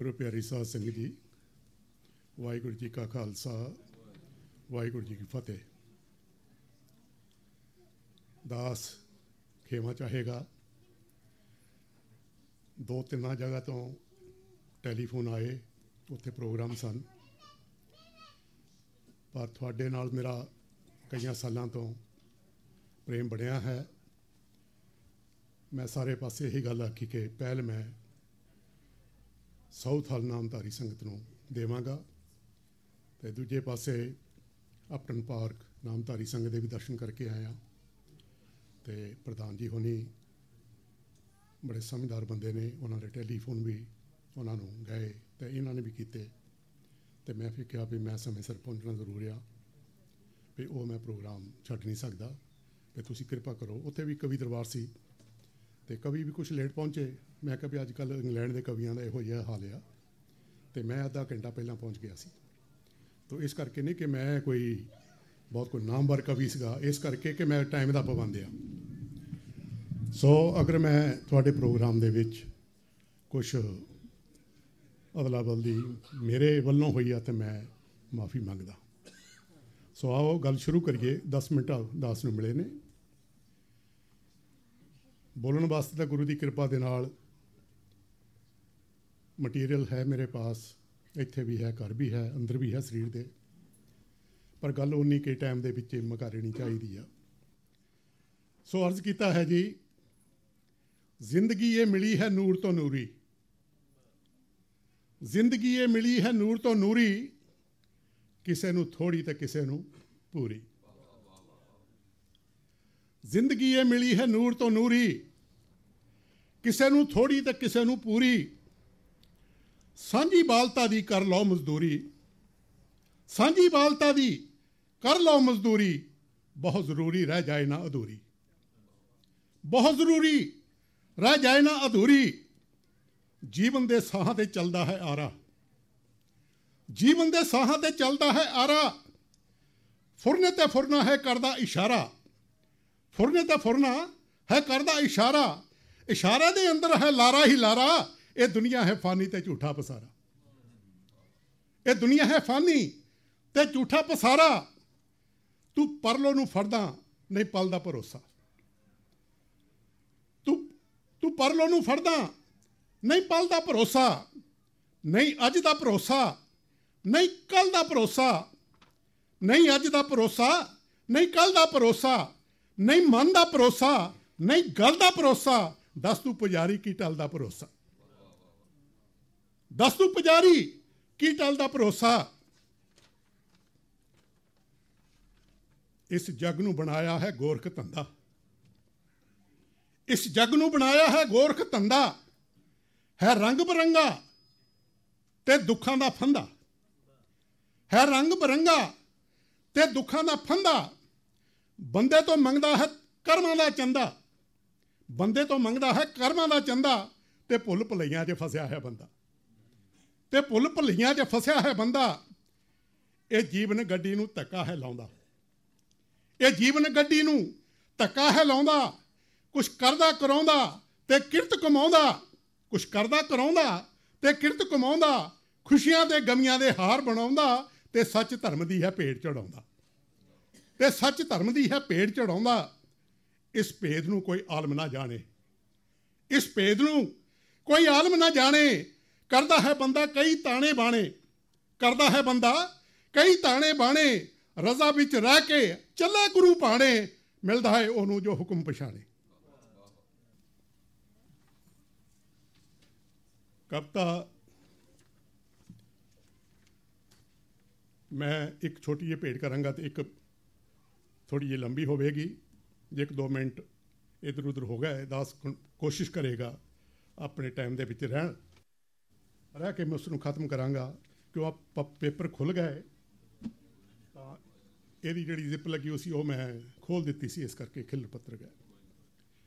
ਗੁਰੂ ਪਿਆਰੀ ਸਾਧ ਸੰਗਤ ਜੀ, ਵਾਹਿਗੁਰੂ ਜੀ ਕਾ ਖਾਲਸਾ, ਵਾਹਿਗੁਰੂ ਜੀ ਕੀ ਫਤਿਹ। ਦਾਸ ਖੇਮਾ ਚਾਹੇਗਾ। ਦੋ ਤਿੰਨਾਂ ਜਗ੍ਹਾ ਤੋਂ ਟੈਲੀਫੋਨ ਆਏ, ਉੱਥੇ ਪ੍ਰੋਗਰਾਮ ਸਨ। ਪਰ ਤੁਹਾਡੇ ਨਾਲ ਮੇਰਾ ਕਈਆਂ ਸਾਲਾਂ ਤੋਂ ਪ੍ਰੇਮ ਬਣਿਆ ਹੈ। ਮੈਂ ਸਾਰੇ ਪਾਸੇ ਇਹੀ ਗੱਲ ਆਖੀ ਕਿ ਪਹਿਲ ਮੈਂ ਸਾਊਥ ਹਲ ਨਾਮਧਾਰੀ ਸੰਗਤ ਨੂੰ ਦੇਵਾਂਗਾ ਤੇ ਦੂਜੇ ਪਾਸੇ ਅਪਟਨ ਪਾਰਕ ਨਾਮਧਾਰੀ ਸੰਗਤ ਦੇ ਵੀ ਦਰਸ਼ਨ ਕਰਕੇ ਆਇਆ। ਤੇ ਪ੍ਰਧਾਨ ਜੀ ਹੋਣੀ ਬੜੇ ਸਮਝਦਾਰ ਬੰਦੇ ਨੇ, ਉਹਨਾਂ ਦੇ ਟੈਲੀਫੋਨ ਵੀ ਉਹਨਾਂ ਨੂੰ ਗਏ ਤੇ ਇਹਨਾਂ ਨੇ ਵੀ ਕੀਤੇ। ਤੇ ਮੈਂ ਫਿਰ ਕਿਹਾ ਵੀ ਮੈਂ ਸਮੇਂ ਸਿਰ ਪਹੁੰਚਣਾ ਜ਼ਰੂਰ ਆ, ਵੀ ਉਹ ਮੈਂ ਪ੍ਰੋਗਰਾਮ ਛੱਡ ਨਹੀਂ ਸਕਦਾ। ਵੀ ਤੁਸੀਂ ਕਿਰਪਾ ਕਰੋ, ਉੱਥੇ ਵੀ ਕਵੀ ਦਰਬਾਰ ਸੀ ਤੇ ਕਵੀ ਵੀ ਕੁਝ ਲੇਟ ਪਹੁੰਚੇ। ਮੈਂ ਕਿਹਾ ਵੀ ਅੱਜ ਕੱਲ ਇੰਗਲੈਂਡ ਦੇ ਕਵੀਆਂ ਦਾ ਇਹੋ ਜਿਹਾ ਹਾਲ ਆ ਤੇ ਮੈਂ ਅੱਧਾ ਘੰਟਾ ਪਹਿਲਾਂ ਪਹੁੰਚ ਗਿਆ ਸੀ। ਤੋ ਇਸ ਕਰਕੇ ਨਹੀਂ ਕਿ ਮੈਂ ਕੋਈ ਬਹੁਤ ਕੋਈ ਨਾਮਵਰ ਕਵੀ ਸੀਗਾ, ਇਸ ਕਰਕੇ ਕਿ ਮੈਂ ਟਾਈਮ ਦਾ ਪਾਬੰਦ ਆ। ਸੋ ਅਗਰ ਮੈਂ ਤੁਹਾਡੇ ਪ੍ਰੋਗਰਾਮ ਦੇ ਵਿੱਚ ਕੁਝ ਅਦਲਾ ਬਦਲੀ ਮੇਰੇ ਵੱਲੋਂ ਹੋਈ ਆ ਤੇ ਮੈਂ ਮਾਫੀ ਮੰਗਦਾ। ਸੋ ਆਓ ਗੱਲ ਸ਼ੁਰੂ ਕਰੀਏ 10 ਮਿੰਟ 10 ਨੂੰ ਮਿਲੇ ਨੇ। ਬੋਲਣ ਵਾਸਤੇ ਤਾਂ ਗੁਰੂ ਦੀ ਕਿਰਪਾ ਦੇ ਨਾਲ ਮਟੀਰੀਅਲ ਹੈ ਮੇਰੇ ਪਾਸ, ਇੱਥੇ ਵੀ ਹੈ, ਘਰ ਵੀ ਹੈ, ਅੰਦਰ ਵੀ ਹੈ ਸਰੀਰ ਦੇ। ਪਰ ਗੱਲ ਉਨੀ ਕੇ ਟਾਈਮ ਦੇ ਵਿੱਚ ਮਕਾਰਣੀ ਚਾਹੀਦੀ ਆ। ਸੋ ਅਰਜ਼ ਕੀਤਾ ਹੈ ਜੀ, ਜ਼ਿੰਦਗੀ ਇਹ ਮਿਲੀ ਹੈ ਨੂਰ ਤੋਂ ਨੂਰੀ। ਜ਼ਿੰਦਗੀ ਇਹ ਮਿਲੀ ਹੈ ਨੂਰ ਤੋਂ ਨੂਰੀ, ਕਿਸੇ ਨੂੰ ਥੋੜੀ ਤੇ ਕਿਸੇ ਨੂੰ ਪੂਰੀ। ਜ਼ਿੰਦਗੀ ਇਹ ਮਿਲੀ ਹੈ ਨੂਰ ਤੋਂ ਨੂਰੀ। ਕਿਸੇ ਨੂੰ ਥੋੜੀ ਤੇ ਕਿਸੇ ਨੂੰ ਪੂਰੀ। ਸਾਂਝੀ ਬਾਲਤਾ ਦੀ ਕਰ ਲਓ ਮਜ਼ਦੂਰੀ। ਸਾਂਝੀ ਬਾਲਤਾ ਦੀ ਕਰ ਲਓ ਮਜ਼ਦੂਰੀ। ਬਹੁਤ ਜ਼ਰੂਰੀ ਰਹਿ ਜਾਏ ਨਾ ਅਧੂਰੀ। ਬਹੁਤ ਜ਼ਰੂਰੀ ਰਹਿ ਜਾਏ ਨਾ ਅਧੂਰੀ। ਜੀਵਨ ਦੇ ਸਾਹਾਂ ਤੇ ਚੱਲਦਾ ਹੈ ਆਰਾ। ਜੀਵਨ ਦੇ ਸਾਹਾਂ ਤੇ ਚੱਲਦਾ ਹੈ ਆਰਾ। ਫੁਰਨੇ ਤੇ ਫੁਰਨਾ ਹੈ ਕਰਦਾ ਇਸ਼ਾਰਾ। ਫੁਰਨੇ ਤੇ ਫੁਰਨਾ ਹੈ ਕਰਦਾ ਇਸ਼ਾਰਾ। ਇਸ਼ਾਰੇ ਦੇ ਅੰਦਰ ਹੈ, ਲਾਰਾ ਹੀ ਲਾਰਾ। ਇਹ ਦੁਨੀਆ ਹੈ ਫਾਨੀ ਤੇ ਝੂਠਾ ਪਸਾਰਾ। ਇਹ ਦੁਨੀਆ ਹੈ ਫਾਨੀ ਤੇ ਝੂਠਾ ਪਸਾਰਾ। ਤੂੰ ਪਰਲੋ ਨੂੰ ਫੜਦਾ, ਨਹੀਂ ਪਲ ਦਾ ਭਰੋਸਾ। ਤੂੰ ਤੂੰ ਪਰਲੋ ਨੂੰ ਫੜਦਾ, ਨਹੀਂ ਪਲ ਦਾ ਭਰੋਸਾ। ਨਹੀਂ ਅੱਜ ਦਾ ਭਰੋਸਾ, ਨਹੀਂ ਕੱਲ ਦਾ ਭਰੋਸਾ। ਨਹੀਂ ਅੱਜ ਦਾ ਭਰੋਸਾ, ਨਹੀਂ ਕੱਲ ਦਾ ਭਰੋਸਾ। ਨਹੀਂ ਮਨ ਦਾ ਭਰੋਸਾ, ਨਹੀਂ ਗੱਲ ਦਾ ਭਰੋਸਾ। ਦਸ ਤੂੰ ਪੁਜਾਰੀ ਕੀ ਟਲਦਾ ਭਰੋਸਾ? ਦਸ ਤੂੰ ਪੁਜਾਰੀ ਕੀ ਟਲ ਦਾ ਭਰੋਸਾ? ਇਸ ਜਗ ਨੂੰ ਬਣਾਇਆ ਹੈ ਗੋਰਖ ਧੰਦਾ। ਇਸ ਜਗ ਨੂੰ ਬਣਾਇਆ ਹੈ ਗੋਰਖ ਧੰਦਾ। ਹੈ ਰੰਗ ਬਰੰਗਾ ਤੇ ਦੁੱਖਾਂ ਦਾ ਫੰਦਾ। ਹੈ ਰੰਗ ਬਰੰਗਾ ਤੇ ਦੁੱਖਾਂ ਦਾ ਫੰਦਾ। ਬੰਦੇ ਤੋਂ ਮੰਗਦਾ ਹੈ ਕਰਮਾਂ ਦਾ ਚੰਦਾ। ਬੰਦੇ ਤੋਂ ਮੰਗਦਾ ਹੈ, ਕਰਮਾਂ ਦਾ ਚੰਦਾ, ਤੇ ਭੁੱਲ ਭੁਲਈਆਂ 'ਚ ਫਸਿਆ ਹੈ ਬੰਦਾ। ਤੇ ਭੁੱਲ ਭੁਲਈਆਂ 'ਚ ਫਸਿਆ ਹੈ ਬੰਦਾ, ਇਹ ਜੀਵਨ ਗੱਡੀ ਨੂੰ ਧੱਕਾ ਹੈ ਲਾਉਂਦਾ। ਇਹ ਜੀਵਨ ਗੱਡੀ ਨੂੰ ਧੱਕਾ ਹੈ ਲਾਉਂਦਾ, ਕੁਛ ਕਰਦਾ ਕਰਾਉਂਦਾ ਤੇ ਕਿਰਤ ਕਮਾਉਂਦਾ, ਕੁਛ ਕਰਦਾ ਕਰਾਉਂਦਾ ਤੇ ਕਿਰਤ ਕਮਾਉਂਦਾ, ਖੁਸ਼ੀਆਂ ਤੇ ਗਮੀਆਂ ਦੇ ਹਾਰ ਬਣਾਉਂਦਾ ਤੇ ਸੱਚ ਧਰਮ ਦੀ ਹੈ ਭੇਡ ਚੜਾਉਂਦਾ। ਤੇ ਸੱਚ ਧਰਮ ਦੀ ਹੈ ਭੇਡ ਚੜਾਉਂਦਾ। ਇਸ ਭੇਦ ਨੂੰ ਕੋਈ ਆਲਮ ਨਾ ਜਾਣੇ। ਇਸ ਭੇਦ ਨੂੰ ਕੋਈ ਆਲਮ ਨਾ ਜਾਣੇ। ਕਰਦਾ ਹੈ ਬੰਦਾ ਕਈ ਤਾਣੇ ਬਾਣੇ। ਕਰਦਾ ਹੈ ਬੰਦਾ ਕਈ ਤਾਣੇ ਬਾਣੇ। ਰਜ਼ਾ ਵਿੱਚ ਰਹਿ ਕੇ ਚੱਲੇ ਗੁਰੂ ਪਾਣੇ ਮਿਲਦਾ ਹੈ ਉਹਨੂੰ ਜੋ ਹੁਕਮ ਪਛਾਣੇ। ਕਵਤਾ, ਮੈਂ ਇੱਕ ਛੋਟੀ ਜਿਹੀ ਭੇਟ ਕਰਾਂਗਾ ਤੇ ਇੱਕ ਥੋੜੀ ਜਿਹੀ ਲੰਬੀ ਹੋਵੇਗੀ। ਜੇ ਇੱਕ ਦੋ ਮਿੰਟ ਇਧਰ ਉਧਰ ਹੋ ਗਿਆ ਦਾਸ ਕੋਸ਼ਿਸ਼ ਕਰੇਗਾ ਆਪਣੇ ਟਾਈਮ ਦੇ ਵਿੱਚ ਰਹਿਣ। ਰਹਿ ਕੇ ਮੈਂ ਉਸ ਨੂੰ ਖਤਮ ਕਰਾਂਗਾ। ਕਿ ਉਹ ਪੇਪਰ ਖੁੱਲ ਗਏ ਤਾਂ ਇਹਦੀ ਜਿਹੜੀ ਜ਼ਿਪ ਲੱਗੀ ਹੋਈ ਸੀ, ਉਹ ਮੈਂ ਖੋਲ ਦਿੱਤੀ ਸੀ, ਇਸ ਕਰਕੇ ਖਿਲ ਪੱਤਰ ਗਿਆ।